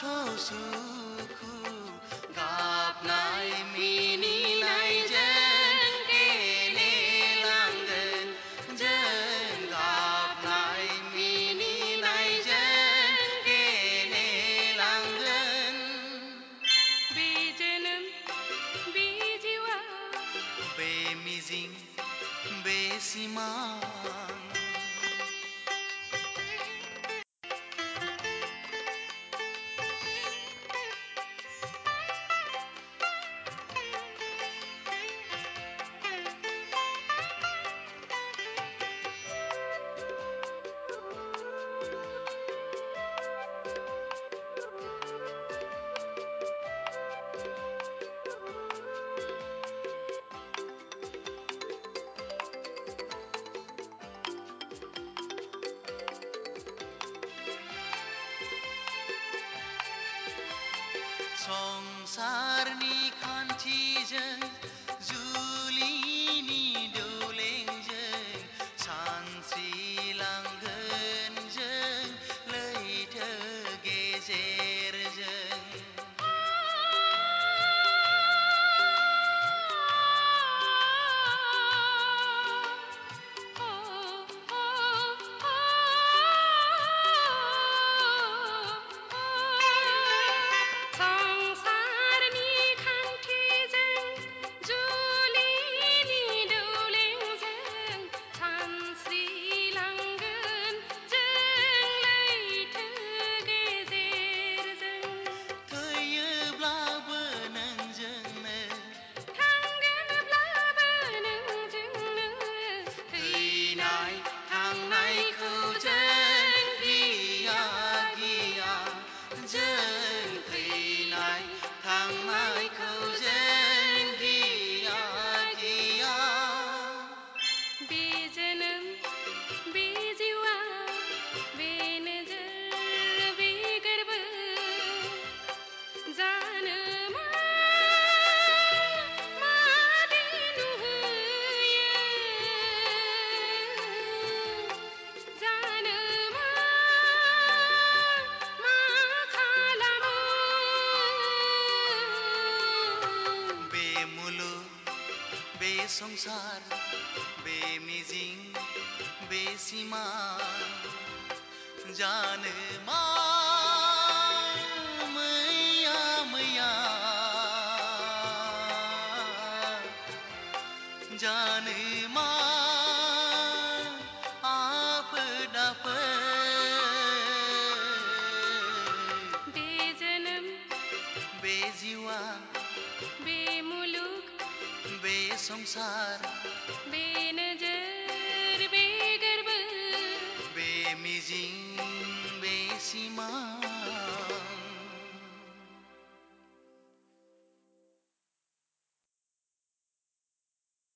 thô sukhu gặp lại mini này dân kê lê lang dân dân gặp lại mini này dân kê lê lang dân bi jenum bi jiwa be mizing be simang সংসার নিখান চিজন बेसंसार बेमिजिंग बेसीमा जान मैया मैया। जान संसार। बीन जे